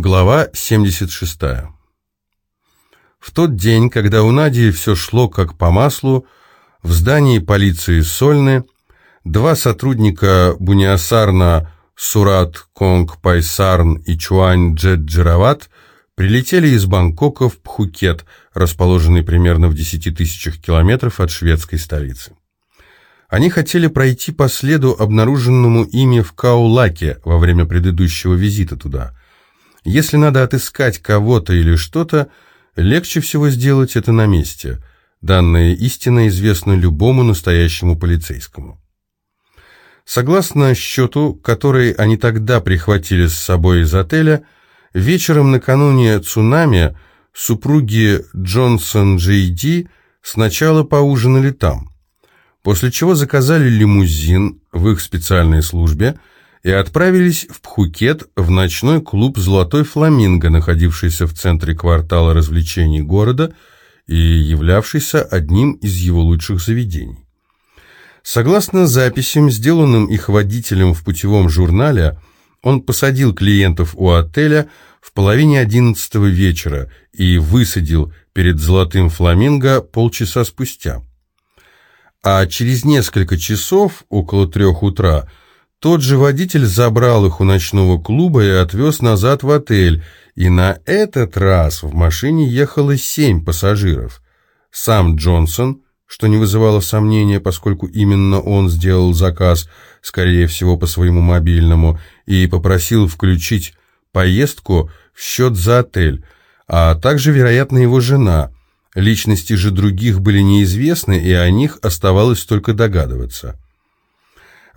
Глава 76. В тот день, когда у Нади все шло как по маслу, в здании полиции Сольны два сотрудника Буниасарна Сурат Конг Пайсарн и Чуань Джеджерават прилетели из Бангкока в Пхукет, расположенный примерно в 10 тысячах километров от шведской столицы. Они хотели пройти по следу, обнаруженному ими в Каулаке во время предыдущего визита туда – если надо отыскать кого-то или что-то, легче всего сделать это на месте. Данная истина известна любому настоящему полицейскому. Согласно счету, который они тогда прихватили с собой из отеля, вечером накануне цунами супруги Джонсон Джей Ди сначала поужинали там, после чего заказали лимузин в их специальной службе – и отправились в Пхукет в ночной клуб «Золотой фламинго», находившийся в центре квартала развлечений города и являвшийся одним из его лучших заведений. Согласно записям, сделанным их водителем в путевом журнале, он посадил клиентов у отеля в половине одиннадцатого вечера и высадил перед «Золотым фламинго» полчаса спустя. А через несколько часов, около трех утра, тот же водитель забрал их у ночного клуба и отвез назад в отель, и на этот раз в машине ехало семь пассажиров. Сам Джонсон, что не вызывало сомнения, поскольку именно он сделал заказ, скорее всего, по своему мобильному, и попросил включить поездку в счет за отель, а также, вероятно, его жена. Личности же других были неизвестны, и о них оставалось только догадываться.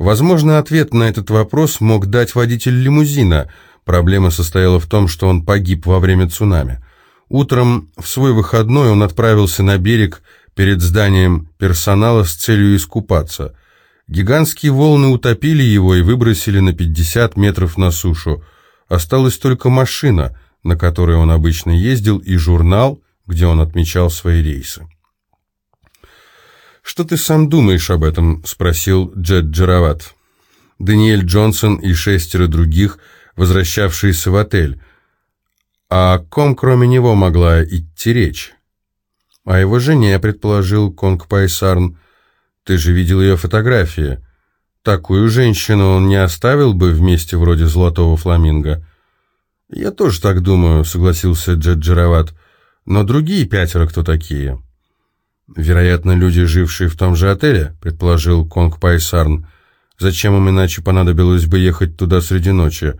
Возможно, ответ на этот вопрос мог дать водитель лимузина. Проблема состояла в том, что он погиб во время цунами. Утром в свой выходной он отправился на берег перед зданием персонала с целью искупаться. Гигантские волны утопили его и выбросили на 50 метров на сушу. Осталась только машина, на которой он обычно ездил, и журнал, где он отмечал свои рейсы. «Что ты сам думаешь об этом?» — спросил Джет Джерават. Даниэль Джонсон и шестеро других, возвращавшиеся в отель. А о ком, кроме него, могла идти речь? О его жене, предположил Конг Пайсарн. Ты же видел ее фотографии. Такую женщину он не оставил бы вместе вроде золотого фламинго. Я тоже так думаю, согласился Джет Джерават. Но другие пятеро кто такие?» «Вероятно, люди, жившие в том же отеле», — предположил Конг Пайсарн. «Зачем им иначе понадобилось бы ехать туда среди ночи?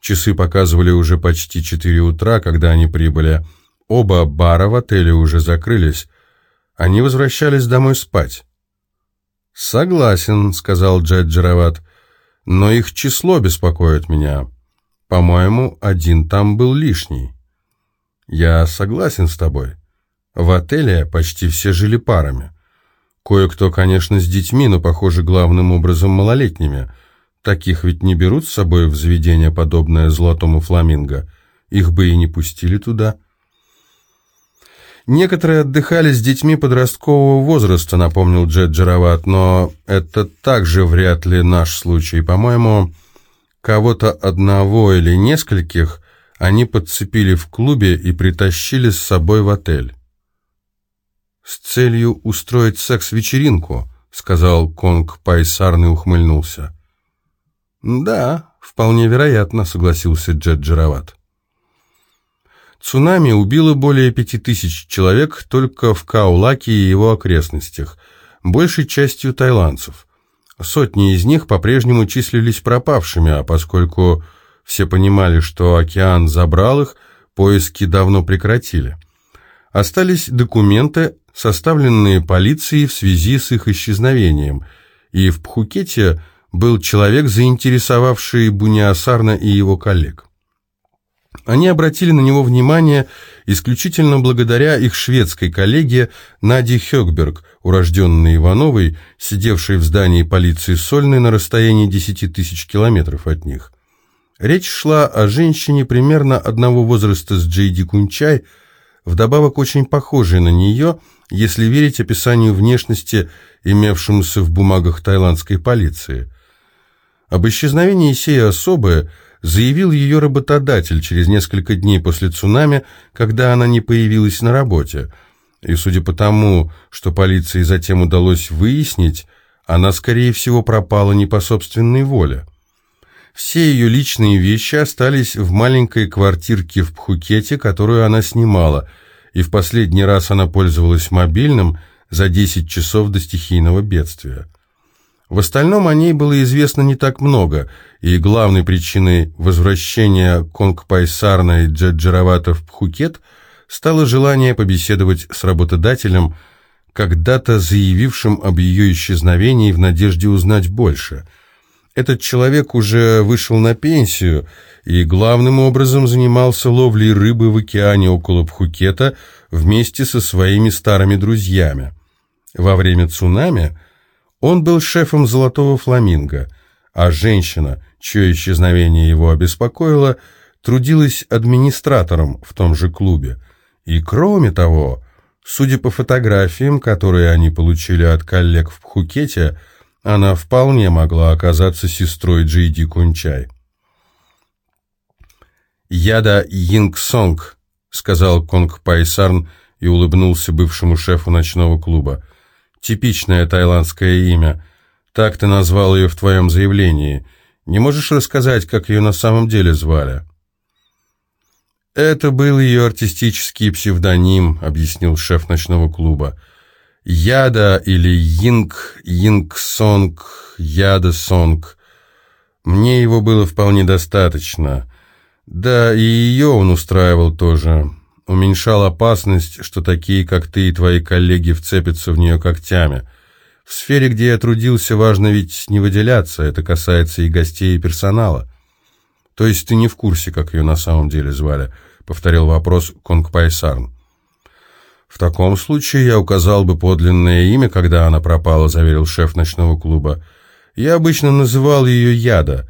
Часы показывали уже почти четыре утра, когда они прибыли. Оба бара в отеле уже закрылись. Они возвращались домой спать». «Согласен», — сказал Джет Джерават, — «но их число беспокоит меня. По-моему, один там был лишний». «Я согласен с тобой». В отеле почти все жили парами. Кое-кто, конечно, с детьми, но, похоже, главным образом малолетними. Таких ведь не берут с собой в заведение, подобное золотому фламинго. Их бы и не пустили туда. Некоторые отдыхали с детьми подросткового возраста, напомнил Джет Джерават, но это также вряд ли наш случай. По-моему, кого-то одного или нескольких они подцепили в клубе и притащили с собой в отель с целью устроить секс-вечеринку», — сказал Конг Пайсарн и ухмыльнулся. «Да, вполне вероятно», — согласился Джет Джерават. Цунами убило более пяти тысяч человек только в Каулаке и его окрестностях, большей частью тайландцев. Сотни из них по-прежнему числились пропавшими, а поскольку все понимали, что океан забрал их, поиски давно прекратили. Остались документы, составленные полицией в связи с их исчезновением, и в Пхукете был человек, заинтересовавший Буниасарна и его коллег. Они обратили на него внимание исключительно благодаря их шведской коллеге Наде Хёкберг, урожденной Ивановой, сидевшей в здании полиции Сольной на расстоянии 10 тысяч километров от них. Речь шла о женщине примерно одного возраста с Джейди Кунчай, вдобавок очень похожей на нее – если верить описанию внешности, имевшемуся в бумагах тайландской полиции. Об исчезновении сей особы заявил ее работодатель через несколько дней после цунами, когда она не появилась на работе. И судя по тому, что полиции затем удалось выяснить, она, скорее всего, пропала не по собственной воле. Все ее личные вещи остались в маленькой квартирке в Пхукете, которую она снимала, и в последний раз она пользовалась мобильным за 10 часов до стихийного бедствия. В остальном о ней было известно не так много, и главной причиной возвращения Конгпайсарна и Джаджаравата в Пхукет стало желание побеседовать с работодателем, когда-то заявившим об ее исчезновении в надежде узнать больше. Этот человек уже вышел на пенсию и главным образом занимался ловлей рыбы в океане около Пхукета вместе со своими старыми друзьями. Во время цунами он был шефом «Золотого фламинго», а женщина, чье исчезновение его обеспокоило, трудилась администратором в том же клубе. И кроме того, судя по фотографиям, которые они получили от коллег в Пхукете, она вполне могла оказаться сестрой Джейди Кунчай. «Яда Йингсонг», — сказал Конг Пайсарн и улыбнулся бывшему шефу ночного клуба. Типичное тайландское имя. Так ты назвал ее в твоем заявлении. Не можешь рассказать, как ее на самом деле звали?» «Это был ее артистический псевдоним», — объяснил шеф ночного клуба. «Яда или Йинг, Йинг-сонг, Яда-сонг. Мне его было вполне достаточно. Да, и ее он устраивал тоже уменьшал опасность, что такие, как ты и твои коллеги, вцепятся в нее когтями. В сфере, где я трудился, важно ведь не выделяться, это касается и гостей, и персонала. То есть ты не в курсе, как ее на самом деле звали, повторил вопрос Конг Пайсарн. В таком случае я указал бы подлинное имя, когда она пропала, заверил шеф ночного клуба. Я обычно называл ее Яда.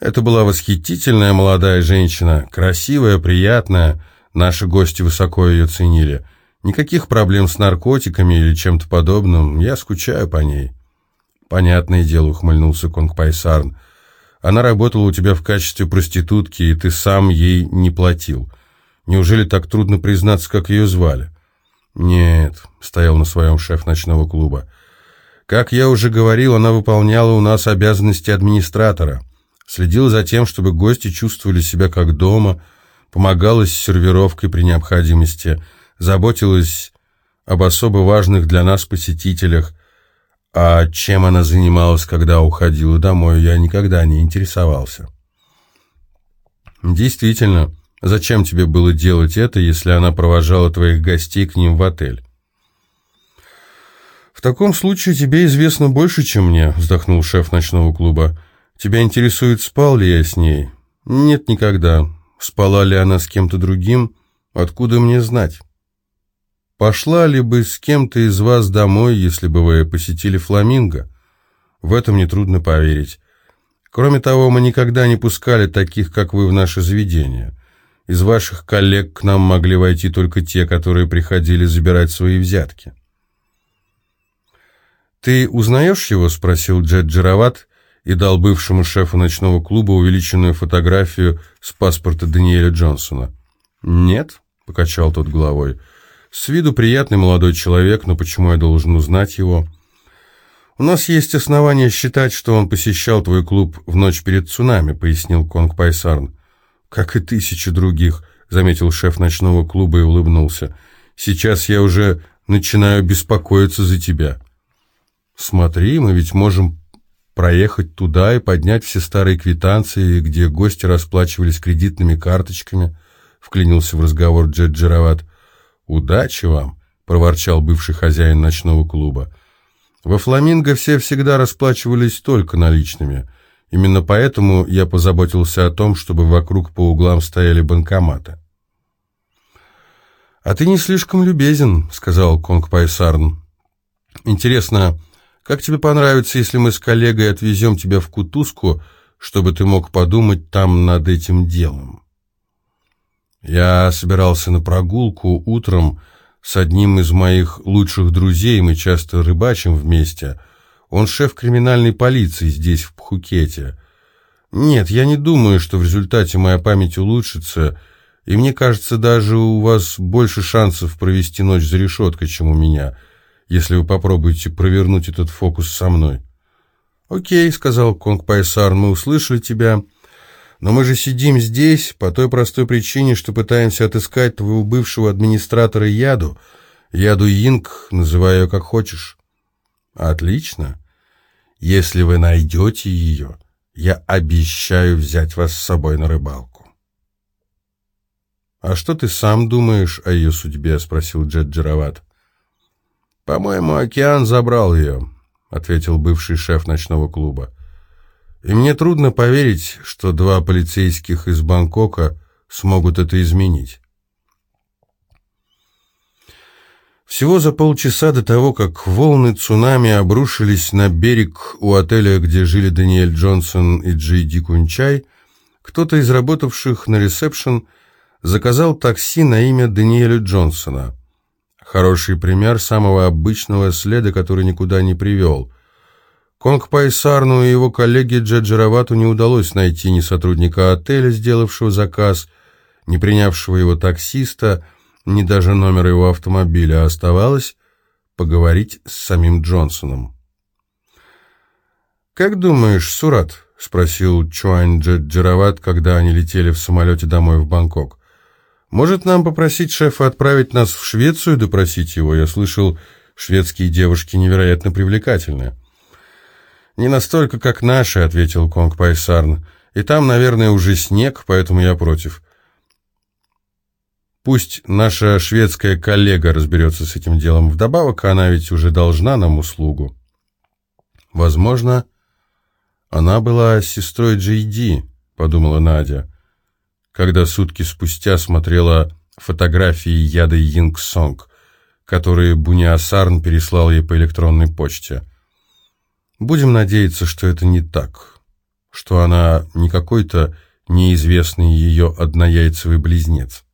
Это была восхитительная молодая женщина, красивая, приятная, Наши гости высоко ее ценили. Никаких проблем с наркотиками или чем-то подобным. Я скучаю по ней. Понятное дело, ухмыльнулся Конг Пайсарн. Она работала у тебя в качестве проститутки, и ты сам ей не платил. Неужели так трудно признаться, как ее звали? Нет, стоял на своем шеф ночного клуба. Как я уже говорил, она выполняла у нас обязанности администратора. Следила за тем, чтобы гости чувствовали себя как дома, помогала с сервировкой при необходимости, заботилась об особо важных для нас посетителях, а чем она занималась, когда уходила домой, я никогда не интересовался. Действительно, зачем тебе было делать это, если она провожала твоих гостей к ним в отель? «В таком случае тебе известно больше, чем мне», — вздохнул шеф ночного клуба. «Тебя интересует, спал ли я с ней?» «Нет, никогда. Спала ли она с кем-то другим? Откуда мне знать? Пошла ли бы с кем-то из вас домой, если бы вы посетили Фламинго? В этом нетрудно поверить. Кроме того, мы никогда не пускали таких, как вы, в наше заведение. Из ваших коллег к нам могли войти только те, которые приходили забирать свои взятки. «Ты узнаешь его?» — спросил Джет Джерават, и дал бывшему шефу ночного клуба увеличенную фотографию с паспорта Даниэля Джонсона. «Нет», — покачал тот головой, — «с виду приятный молодой человек, но почему я должен узнать его?» «У нас есть основания считать, что он посещал твой клуб в ночь перед цунами», — пояснил Конг Пайсарн. «Как и тысячи других», — заметил шеф ночного клуба и улыбнулся. «Сейчас я уже начинаю беспокоиться за тебя». «Смотри, мы ведь можем проехать туда и поднять все старые квитанции, где гости расплачивались кредитными карточками, вклинился в разговор Джет Джерават. «Удачи вам!» — проворчал бывший хозяин ночного клуба. «Во Фламинго все всегда расплачивались только наличными. Именно поэтому я позаботился о том, чтобы вокруг по углам стояли банкоматы». «А ты не слишком любезен», — сказал Конг Пайсарн. «Интересно, как тебе понравится, если мы с коллегой отвезем тебя в Кутузку, чтобы ты мог подумать там над этим делом? Я собирался на прогулку утром с одним из моих лучших друзей, мы часто рыбачим вместе. Он шеф криминальной полиции здесь, в Пхукете. Нет, я не думаю, что в результате моя память улучшится, и мне кажется, даже у вас больше шансов провести ночь за решеткой, чем у меня, если вы попробуете провернуть этот фокус со мной. «Окей», — сказал Конг Пайсар, — «мы услышали тебя, но мы же сидим здесь по той простой причине, что пытаемся отыскать твоего бывшего администратора Яду, Яду Инг, называй ее как хочешь». «Отлично. Если вы найдете ее, я обещаю взять вас с собой на рыбалку». «А что ты сам думаешь о ее судьбе?» — спросил Джет Джерават. «По-моему, океан забрал ее», — ответил бывший шеф ночного клуба. «И мне трудно поверить, что два полицейских из Бангкока смогут это изменить». Всего за полчаса до того, как волны цунами обрушились на берег у отеля, где жили Даниэль Джонсон и Джей Ди Кунчай, кто-то из работавших на ресепшн заказал такси на имя Даниэля Джонсона. Хороший пример самого обычного следа, который никуда не привел. Конг Пайсарну и его коллеге Джаджаравату не удалось найти ни сотрудника отеля, сделавшего заказ, ни принявшего его таксиста, ни даже номера его автомобиля, а оставалось поговорить с самим Джонсоном. «Как думаешь, Сурат?» — спросил Чуань Джаджарават, когда они летели в самолете домой в Бангкок. Может, нам попросить шефа отправить нас в Швецию, допросить его? Я слышал, шведские девушки невероятно привлекательны». «Не настолько, как наши», — ответил Конг Пайсарн. «И там, наверное, уже снег, поэтому я против. Пусть наша шведская коллега разберется с этим делом. Вдобавок, она ведь уже должна нам услугу». «Возможно, она была сестрой Джейди», — подумала Надя когда сутки спустя смотрела фотографии Яды Йинг Сонг, которые Буниасарн переслал ей по электронной почте. Будем надеяться, что это не так, что она не какой-то неизвестный ее однояйцевый близнец.